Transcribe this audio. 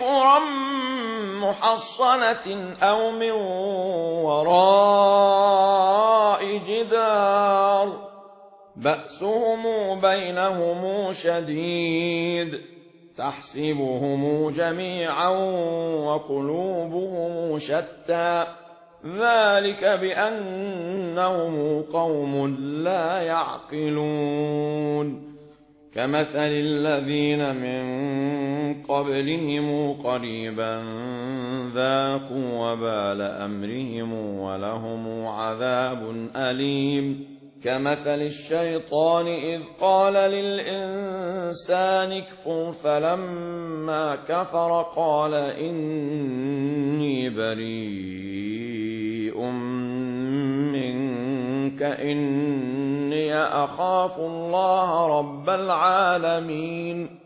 قرى محصنة أو من وراء جدار بأسهم بينهم شديد تحسبهم جميعا وقلوبهم شتى ذلك بأنهم قوم لا يعقلون كمثل الذين من قبلهم قريبا ذاقوا وبال أمرهم ولهم عذاب أليم. كمثل الشيطان إذ قال للإنسان اكفر فلما كفر قال إني بريء منك إني أخاف الله رب العالمين.